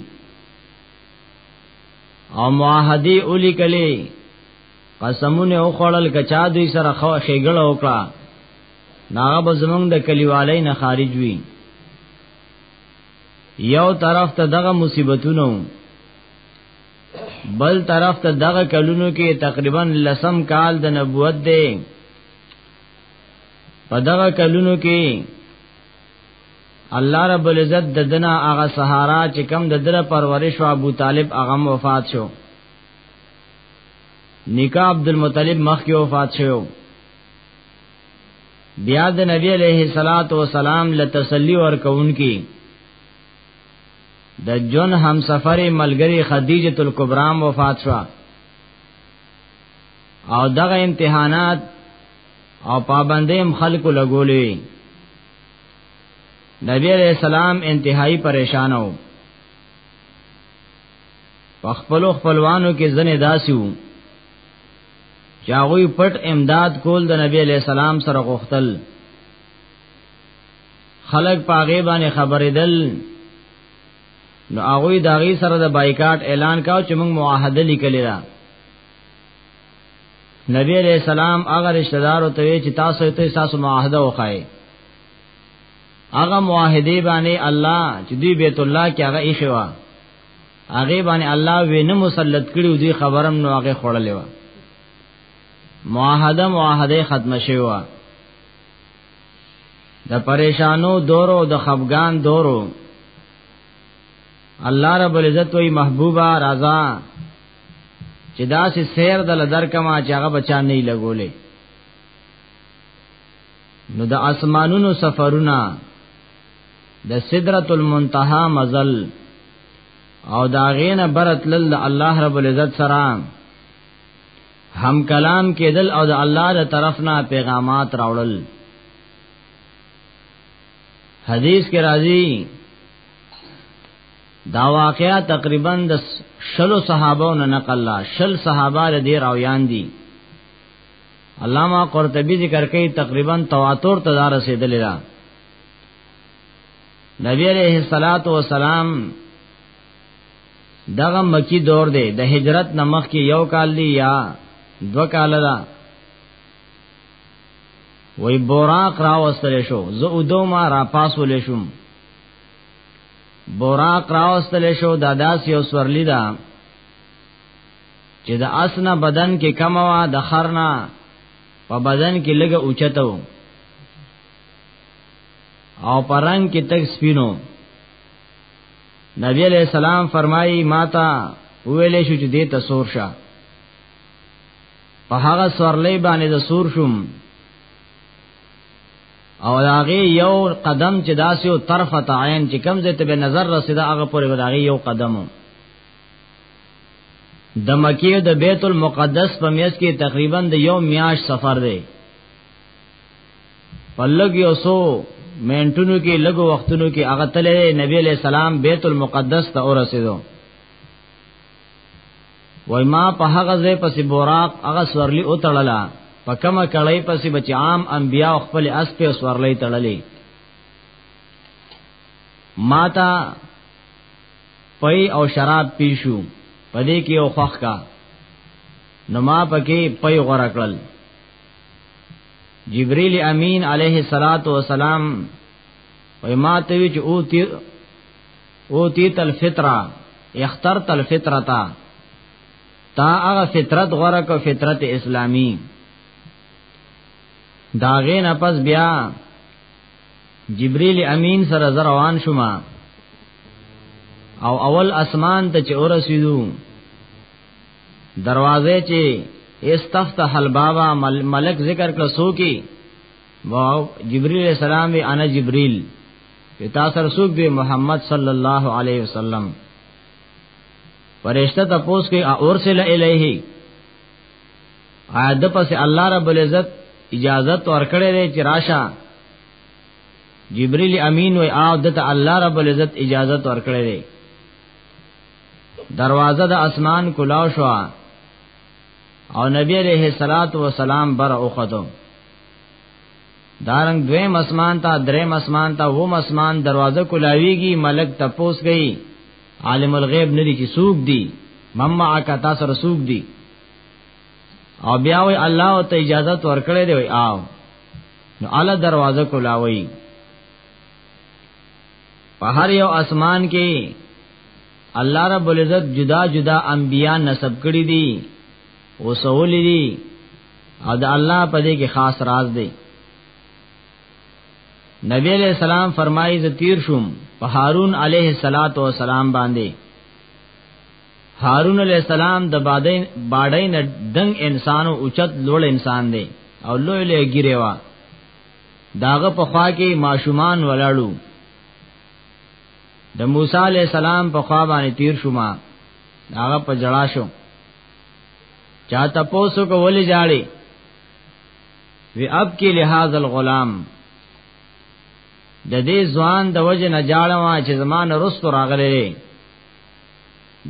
او معاهده اولی کلی قسمونه او خړل کچا دوی سره خو خېګړه وکړه ناغه به زمونږ د کلیوالۍ نه خارج وي یو طرف ته دغه مصیبتونو بل طرف ته دغه کلونو کې تقریبا لسم کال د نبوت دی په دغه کلونو کې الله رب العزت د دنا هغه سهارا چې کم د دره پرورش او ابو طالب هغه وفات شو نکاح عبد المطلب مخ کې وفات شو بیا د نبی علیہ الصلات والسلام له تسلی ورکون کی د جون هم سفر ملګری خدیجه الکبرام وفات شو او دغه امتحانات او پابندې هم خلکو لګولې نبی علیہ السلام انتهایی پریشان وو په خپل خپلوانو کې ځنې داسي وو چې هغه پټ امداد کول د نبی علیہ السلام سره غوښتل خلک پاغه باندې خبرېدل نو هغه داغي سره د بایکاټ اعلان کاو چې موږ معاهده لیکلې ده نبی علیہ السلام هغه رشتہ دار ته وی چې تاسو ته تاسو معاهده وکای هغه معاهده باندې الله چې دی بیت الله کې هغه یې خوا هغه باندې الله وینه مسلط کړیو دی خبرم نو هغه خړلې و معاهده معاهده ختم شوی و د پریشانو دورو د خفغان دورو الله رب العزت وی محبوبا رضا چې دا سه سیر دل درکما چې هغه بچا نه لګولې نو د اسمانونو سفرونه د سدرۃ المنتها مزل او دا غینه برت لل الله رب العزت سره هم کلام کېدل او د الله تر طرف نه پیغامات راوړل حدیث کې راځي دا واقعا تقریبا د شلو صحابو نه نقل لا شل صحابه له دې راویان دي علامه قرطبي ذکر کوي تقریبا تواتر ته دار رسیدل را نبی عليه الصلاه والسلام دغه مکی دور دی د هجرت نمخ کې یو کال دی یا دو کال دا وای بوراق را وستل شو زه اودو ما را پاسول شوم براق راوستل شو دا داس یو سورلی دا چې د اسنه بدن کې کم وا د خرنا په بدن کې لګه اوچتو او پرنګ کې تک سپینو نبی علیہ السلام فرمایي ماتا ویلې شو چې دې ته سور شه په هغه سورلې باندې د سور شوم او هغه یو قدم چې داسې او طرفه عین چې کم زه ته به نظر رسیدا هغه پورې وداغي یو قدم د مکیه د بیت المقدس په میس کې تقریبا د یو میاش سفر دی پلګ یو سو مینټونو کې لګو وختونو کې هغه تلې نبی علیہ السلام بیت المقدس ته ورسېدو وای ما په هغه ځای پسې بوراق هغه سورلی او تړلا په کومه کړی پسې بچ عام انبیا خپل اس په سورلی تړلې ماتا پي او شراب پیشو پدې کې او خوخ کا نو ما پکې پي غره کړل جبريل امين عليه الصلاه والسلام وای ما ته وی چې او اوتیت الفطره اخترت الفطره تا تا هغه فطرت غره کو فطرت اسلامی داغه نه پس بیا جبرئیل امین سره روان شوما او اول اسمان ته چې ورسیدو دروازه چې استفتح البابا ملک ذکر کړه سو کی واو جبرئیل السلام انا جبرئیل چې تا سره څوک دی محمد صلی الله علیه وسلم فرشتہ تپوس کې اورسل الیه عاد پس الله رب العزت اجازه ورکړې دی چې راشه جبريل امين وي او دته الله رب العزت اجازه ورکړې دی دروازه د اسمان کلاو شو او نبی عليه الصلاه والسلام بر اوخته دارنګ دویم اسمان ته دریم اسمان ته ووم اسمان دروازه کولاویږي ملک تپوس گئی عالم الغیب ندی چې سوق دی مما اکا تاسو رسوق دی او بیا وی الله او ته اجازه ورکړې دی وی آو نو اعلی دروازه کولاوي په هر یو اسمان کې الله رب العزت جدا جدا انبیا نسب کړی دي او سوول دي او د الله په دې کې خاص راز دی نبی علیہ السلام فرمایي ز تیر شوم په هارون علیه الصلاۃ والسلام باندې هارون علیہ السلام د باډې باډې نه دنګ انسان او اوچت لوړ انسان دی او لوی لوی ګیره وا داغه په خوا کې ماشومان ولاړو د موسی علی السلام په خوا باندې تیر شوما هغه په جړا شو چا تاسو کو ولې جاړي وی اب کې لحاظ الغلام د دې ځوان د وجه نه جاړم چې زمان رستو راغلې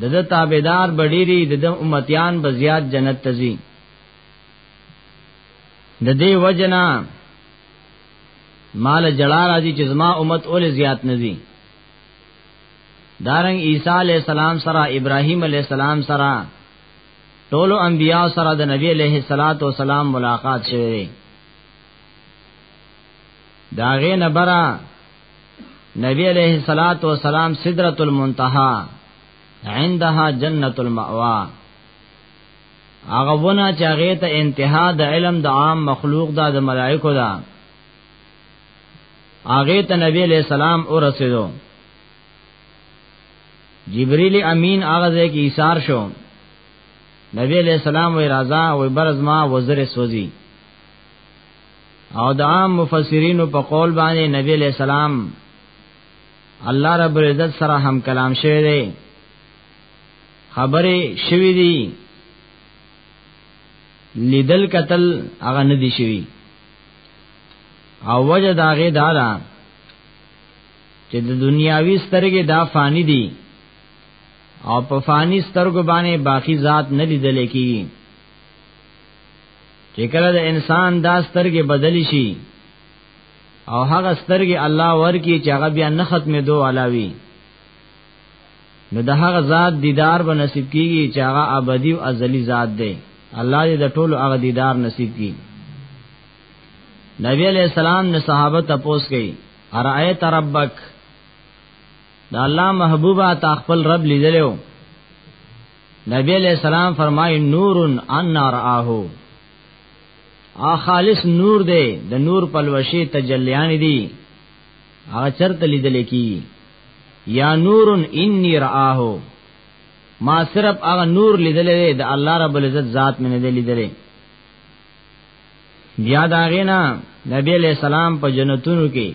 د د تابعدار بډيري د د امتيان به زیات جنت تزي د دې وجه نه مال جړا راځي چې زما امت اول زیات نزي دارنګ عیسی علی السلام سره ابراهیم علی السلام سره ټولو انبیاء سره د نبی علیہ الصلات والسلام ملاقات شوه داغه نبرا نبی علیہ الصلات والسلام سدرۃ المنتہا عندها جنت المأوا هغه ونه چې هغه ته انتها د علم د عام مخلوق دا د ملائکو دا هغه ته نبی علیہ السلام او رسیدو جبرئیل امین هغه ځای کې ایثار شو نبی علیہ السلام وی رضا او برز ما وزر سوزی او د عام مفسرین په قول باندې نبی علیہ السلام الله رب العزت سره هم کلام شوی دی خبره شوی دی لیدل قتل هغه ندی شوی او وجه داغه دا ده چې د دنیاوی سترګې دا فانی دي او په فانی سترګو باندې باقی ذات نه لیدل کیږي چې کله د انسان دا سترګې بدل شي او هغه سترګې الله ورکی چې هغه بیا نه ختمې دوه علاوه نو د هغه ذات دیدار به نصیب کیږي چې هغه ابدی او ازلی ذات دی الله دې د ټولو هغه دیدار نصیب کړي نبی علیہ السلام نے صحابه تپوس کړي ارایت ربک دا الله محبوبا تا خپل رب لیدلو نبی علیہ السلام فرمای نور ان رآه ا خالص نور دے د نور پلوشی تجلیان دی هغه چرته لیدل کی یا نور انی رآه ما صرف هغه نور لیدل دی د الله رب العزت ذات مې نه لیدل بیا دا غینا نبی علیہ السلام په جنتونو کې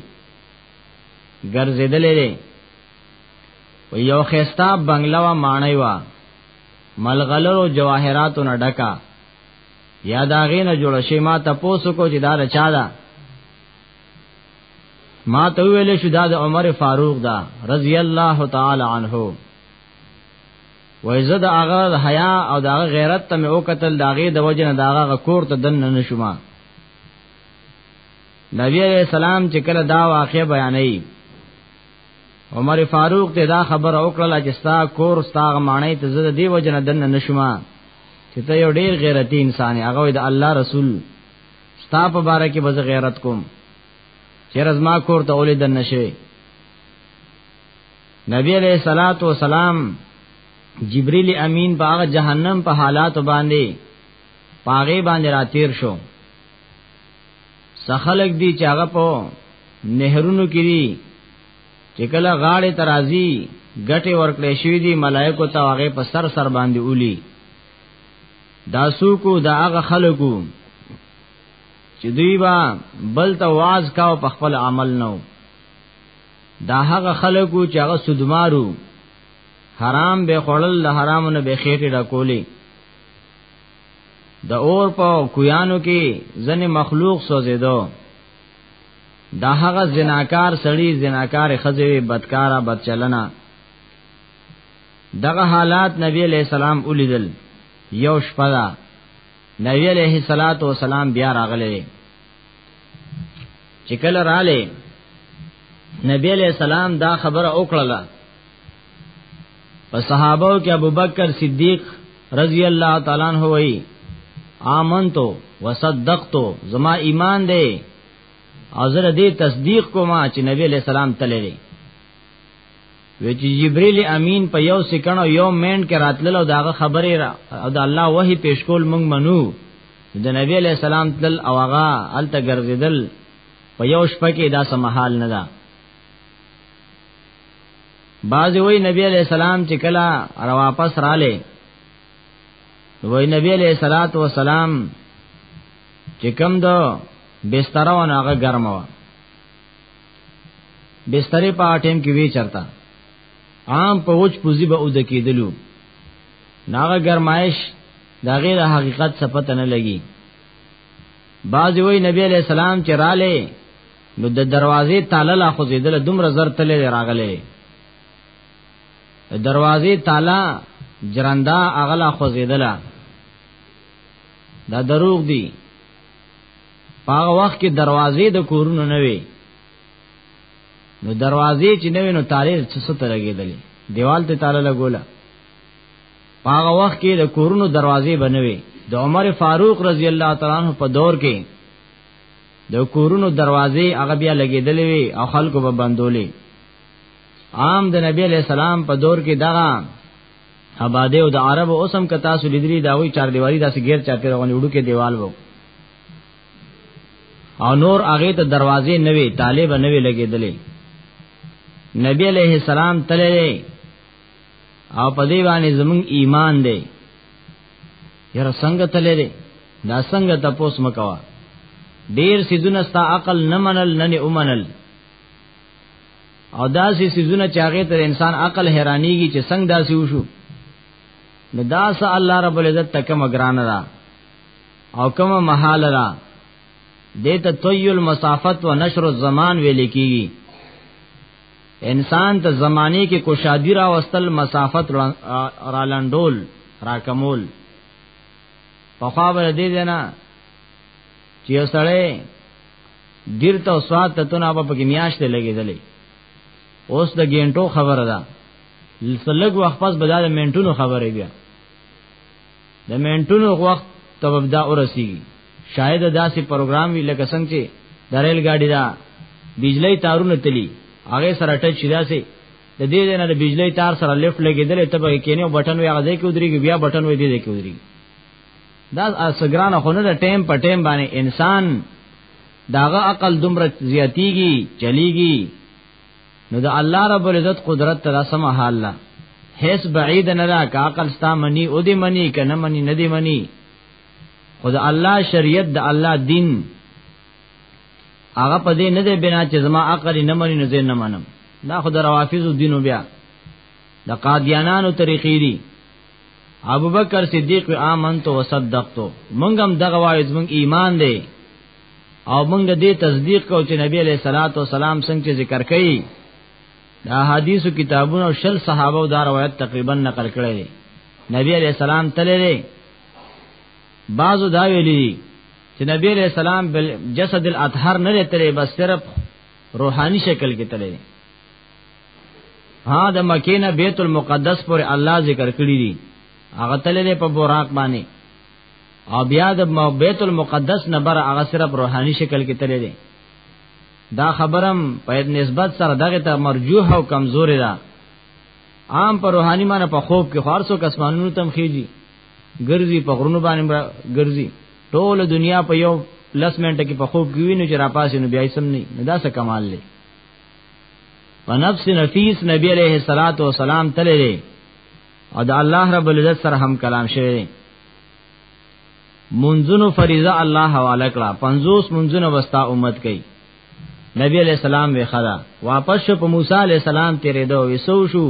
ګرځیدل دی و یو خستا بنگلا و مانای و ملغلر و جواهراتو نه ډکا یا دا غینه جوړ شي ما ته پوسو کو چې دا چا ده ما ته ویل شو دا د عمر فاروق دا رضی الله تعالی عنہ وای زه د هغه حیا او د هغه غیرت ته مې او قتل داغه د وجه نه داغه کور ته دن نه شوم نبی علیہ السلام چې کله دا واقع بیانې عمر فاروق ته دا خبر او کړل چې ستا کور ستا معنی ته زه د دی وجه نه دن نه شوم چې ته یو ډیر غیرتی انسان هغه د الله رسول ستا په باره کې بز غیرت کوم چې رزما کور ته اولې دن نشي نبی علیہ الصلات والسلام جبرئیل امین په هغه جهنم په حالات باندې پاغه باندې راتیر شو سخلق دی چې هغه په نهرونو کې دي چې کله غاړه ترازی ګټه ورکړې شوې دي ملائکه ته هغه په سر سر باندې اولی دا سوکو دا هغه خلکو چې دوی با بل ته واز کاو په خپل عمل نو دا هغه خلکو چې هغه سودمارو حرام به خړل له حرامو نه به خېټه ډکولې د اور په کویانو کې ځنې مخلوق سوځیدو دا هغه زناکار سړی زناکار خزوی بدکارا بدچلنا دغه حالات نبی علیہ السلام ولیدل یو شپه دا نبی علیہ الصلات والسلام بیا راغله چې کله رااله نبی علیہ السلام دا خبره وکړه په صحابه کې ابوبکر صدیق رضی الله تعالی عنہ وی آمنتو وصدقتو زما ایمان دی او زه دې تصدیق کوم چې نبی علیہ السلام تللی وی چې جبرئیل امین په یو سکند او یو منټ کې راتلل او داغه خبره را او د الله وحی پیش کول مونږ منو د نبی علی السلام تل او هغه الته ګرځیدل په یو شپه کې دا سمحال نه ده باز وی نبی علی السلام چې کله را واپس رااله وی نبی علی صلوات و سلام چې کم دو بستر او هغه ګرمه بسترې په ټیم کې وی چرتا عام په وچ پوزي به اود کېدلو ناغه گرمایش دا غیر حقیقت څه پته نه لګي باز وی نبی علیہ السلام چې رااله نو د دروازې تاله لا خو زیدل دومره زر تلې راغله دروازې تاله جرندا اغلا خو زیدل دا دروغ دی هغه وخت کې دروازې د کورونو نه وي نو دروازې چې نه وي نو تاله څه څه ترګېدلې دیوال ته تاله لګوله هغه وخت کې د کورونو دروازې بنوي د عمر فاروق رضی الله تعالی عنہ په دور کې د کورونو دروازې هغه بیا لګېدلې وي او خلکو به بندولې عام د نبی علیہ السلام په دور کې دغه آباده او د عرب اوسم ک تاسو لیدلی دا وی چار دیواری داسې غیر چاپیر غونډې وډو کې دیوال وو او نور هغه ته دروازې نه وی طالب نه وی لګېدلې نبی علیہ السلام تللی او په دې باندې زمون ایمان دی یره څنګه تللی دی دا څنګه تاسو مکوا ډیر سيزونه ستا عقل نه منل نه نه اومنل او داسې سيزونه چې هغه ته انسان عقل حیرانيږي چې څنګه داسې وشو نو دا سه الله رب العزت تکم اگران را او کم محال را دیتا طوی المسافت و نشر الزمان ویل کیږي انسان ته زمانه کې کوشادی را وستل مسافت را لندول را کمول په خوا ور دې دینا چې سړی ګیرته او سواد ته تونه په کې میاشت لګېدلې اوس د ګینټو خبره ده لږ وخت پس به د منټونو خبره بیا د منټونو وخت ته به دا ورسیږي شاید داسې پروګرام وی لکه څنګه چې د ریل ګاډي دا بجلی تارونه تلی هغه سره ټچ شي داسې د دې نه د بجلی تار سره لیفټ لګېدلې ته به کینې بټن وی هغه ځای کې ودرېږي بیا بټن وی دې ځای کې ودرېږي دا اسګران خو نه د ټیم په ټیم باندې انسان داغه عقل دومره زیاتیږي چلیږي نو د الله رب العزت قدرت تر سمه حال لا هیڅ بعید نه را کا عقل ستا منی او دی منی کنه منی نه دی منی خدا الله شریعت د الله دین هغه په دې نه دی بنا چې زما عقل نه منی نه زین نه منم دا خدا روافض دینو بیا د قادیانانو طریقې دي ابو بکر صدیق و آمنت و صدقتو منگم دغه وایو زمونږ ایمان دی او مونږ دې تصدیق کو چې نبی علیہ الصلات والسلام څنګه ذکر کړي دا حدیثو کتابونو او شل صحابه دا روایت تقریبا نقل کړي دي نبی علیہ السلام تللی بعضو دا ویلي چې نبی علیہ السلام بل جسد الاطهر نه لري بس صرف روحاني شکل کې تللی ها د مکې نه بیت المقدس پر الله ذکر کړی دی هغه تللې په براق باندې او بیا د بیت المقدس نه بر هغه صرف روحاني شکل کې تللی دی دا خبرم په نسبت سره دغه ته مرجوح او کمزوري ده عام پر روحاني معنی په خوب کې خارسو کسمانونو تم خيږي ګرځي په غرونو باندې ګرځي ټول دنیا په یو لس منټه کې په خوب کې ویني چې را پاسې نو بیا یې سم نه دا څه کمال لري په نفس نفیس نبی علیہ الصلات والسلام تللی او د الله رب العزت سره هم کلام شوی منځونو فریضه الله حواله کړه 50 منځونه وستا امت کوي نبی علیہ السلام وی خدا واپس شو په موسی علیہ السلام تیرې دو وسو شو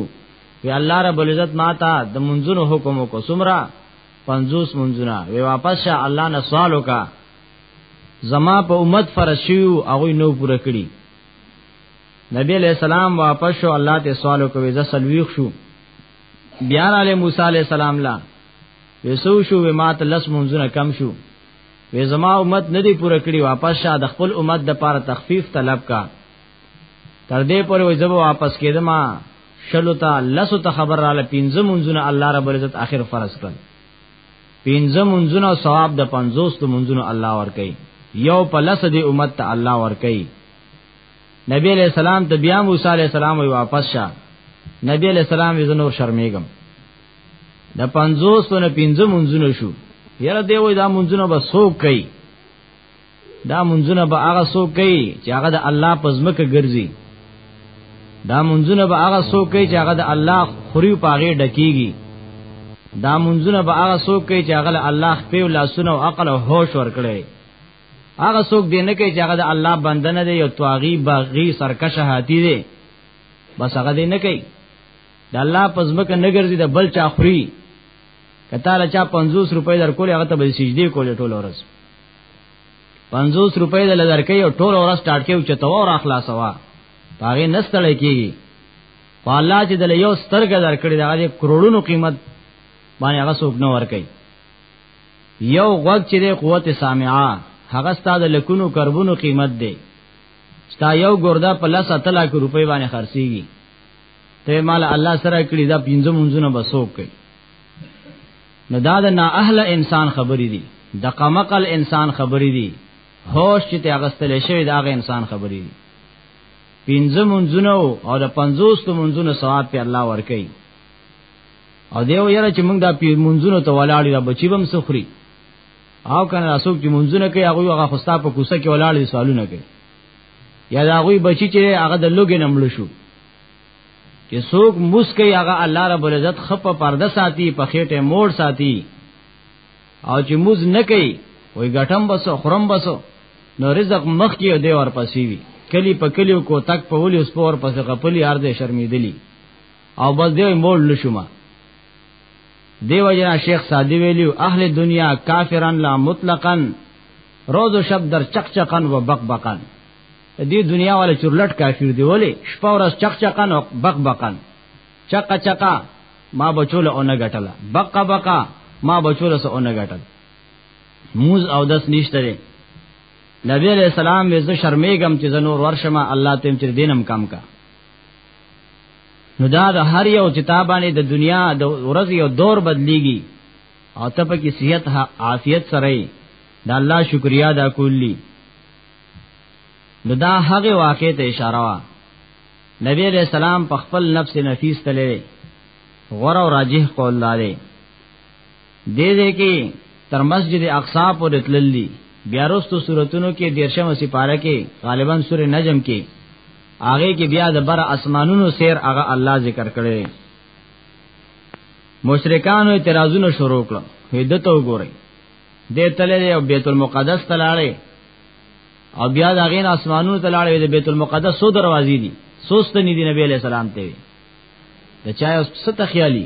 وی الله رب العزت ماتا د منځونو حکم کو سمرا 50 منځونه وی واپس شه الله نه سوال وکا زما په امت فرض شیو هغه نو پوره کړی نبی علیہ السلام واپس شو الله ته سوال وکوي ز سلویخ شو بیا علی موسی علیہ السلام لا وسو شو و مات لس منزونه کم شو و زما امت ندی پوره کړی واپس شه د خپل امت د پاره تخفیف طلب کا تر دې پر وې زبو واپس کېدما شلو ته لسو ته خبر رااله پینځه منزونه الله رب العزت اخر فرض کړ پنځه منځونه او ثواب د 50 د منځونو الله ور کوي یو په لس دی امت ته الله ور کوي نبی علیہ السلام ته بیا موسی علیہ السلام وی واپس شه نبی علیہ السلام یې نور شرمېږم د 50 نه 15 منځونه شو یره دی وای دا منځونه به سوق کوي دا منځونه به هغه سو کوي چې هغه د الله په ځمکه ګرځي دا منځونه به هغه سو کوي چې هغه د الله خوري پاغه ډکیږي دا منځونه به هغه سو کوي چې هغه الله په لاسونو او عقل او هوش ورکړي هغه څوک دی نه کوي چې هغه د الله بندنه دی یو تواغي باغی سرکشه هاتی دی بس هغه دی نه کوي د الله پزمک نه ګرځي د بل چا خوري کته لا چا 50 روپۍ در کولې هغه ته به سجدي کولې ټول ورځ 50 روپۍ د لدرکې او ټول ورځ سٹارټ کې او چته او اخلاصوا پاغه نستړ کیږي په الله چې د یو سترګه درکړي دغه کروڑونو قیمت باندې هغه څوک نه ور کوي یو غوږ چې د قوت سامعه هغه ستاسو لکونو کربونو قیمت دی ستا یو ګرده په لس اتلا کې روپۍ باندې خرڅيږي ته مال الله سره کړی دا پینځه منځونه بسوک کوي نو دا د نا اهل انسان خبرې دي د قمقل انسان خبرې دي هوش چې ته غستل شوی دا غ انسان خبرې دي پنځه منځونه او د 50 تو منځونه ثواب په الله ورکي او دیو یره چې موږ دا پیر منځونه ته ولاړی را بچی بم سخري او کنه اسوک چې منځونه کوي هغه هغه خوستا په کوسه کې ولاړی سوالونه کوي یا دا غوي بچی چې هغه د لوګې نمړ شو چې څوک مسکی هغه الله رب العزت خپ پرده ساتي په خېټه موړ ساتي او چې موز نه کوي وای غټم بسو خرم بسو نو رزق مخ کې دی ور پسې وي کلی په کلیو کو تک په ولي اوس پور پسې غپلی ارزه شرمیدلی او بس دی موړ لشمه دیو جنا شیخ سادی ویلیو اهل دنیا کافرن لا مطلقاً روز و شب در چقچقن و بقبقن دې دنیا والا چورلټ کافر دی ولې شپه ورځ چق چقن او بق بقن چق چقا ما بچول او نه غټلا بق بقا ما بچول سو او نه غټل موز او دس نشته دی نبی علیہ السلام وې زه شرمېږم چې زنور ورشمه الله تیم چې دینم کم کا نو دا د هر یو کتابانه د دنیا د ورځ یو دور بدلیږي او ته په کې صحت عافیت سره دا الله شکریا دا کولی نو دا هغه واقع ته اشاره وا نبی علیہ السلام په خپل نفس نفیس تللی غور او راجح قول داري دې دې کې تر مسجد اقصا پورې تللی بیا وروسته صورتونو کې دیرشم سپاره کې غالبا سورې نجم کې هغه کې بیا د بر اسمانونو سیر هغه الله ذکر کړي مشرکانو اعتراضونه شروع کړل هدته وګورئ دې تلې دی او بیت المقدس ته لاړې او بیا دا غین اسمانونو ته لاړې د بیت المقدس سو دروازې دي سوست نه دي نبی علیہ السلام ته د چا اوس ست خیالي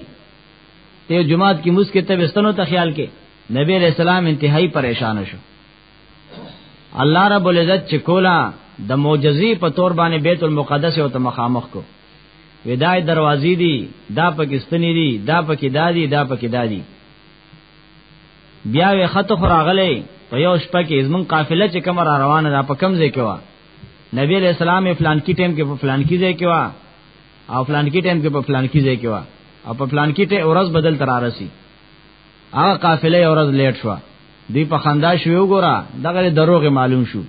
ته جمعات کی مسکه ته وستنو ته خیال کې نبی علیہ السلام انتهایی پریشان شو الله رب العزت چې کولا د معجزې په تور باندې بیت المقدس او ته مخامخ کو ودای دروازې دي دا پاکستاني دي دا پکې دادي دا پکې دادي دا بیا وی خط خراغله په یو شپه کې زمون قافله چې کوم را روانه ده په کم ځای کې وا نبی علیہ السلام فلان کی ټیم کې په فلان کی ځای کې وا او فلان کی ټیم کې په فلان کی ځای کې وا او په فلان کی ټه اورز بدل تر راسي هغه قافله اورز لیټ شو دی په خندا شو وګوره دغه دروغ معلوم شو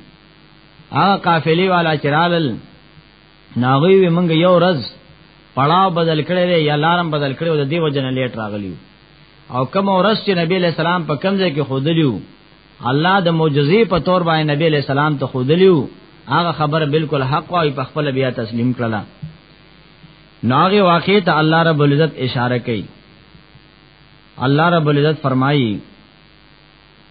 هغه قافله والا چرالل ناغوی وی منګ یو رز پړاو بدل کړی دی یا لارم بدل کړی د دیو جن لیټ راغلی او کوم ورځ چې نبی له سلام په کوم ځای کې خودلیو الله د معجزې په تور باندې نبی له سلام ته خودلیو هغه خبره بالکل حق او په خپل بیا تسلیم کړله ناغه واقع ته الله رب العزت اشاره کوي الله رب العزت فرمایي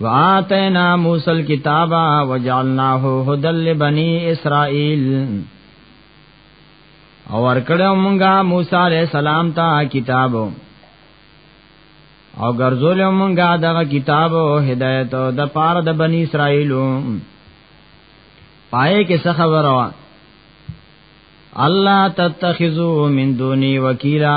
واتینا موسی الكتاب وجعلناه هدى لبني اسرائيل او ورکړو مونږه موسی عليه السلام ته کتاب او ګرځول مونږه دغه کتاب او هدایت د پار د بني اسرائيلو پائے کې څه خبره وا الله تتخذو من دوني وکیلا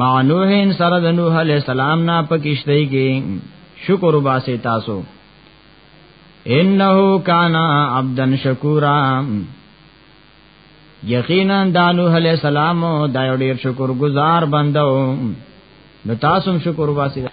مع نوح سره د نوح علی السلام نه پکشته کې شکر وباسه تاسو انه کان عبدن شکورا یقینا دانو علی السلام دا ډیر شکر گزار بندو نو تاسو شکر وباسه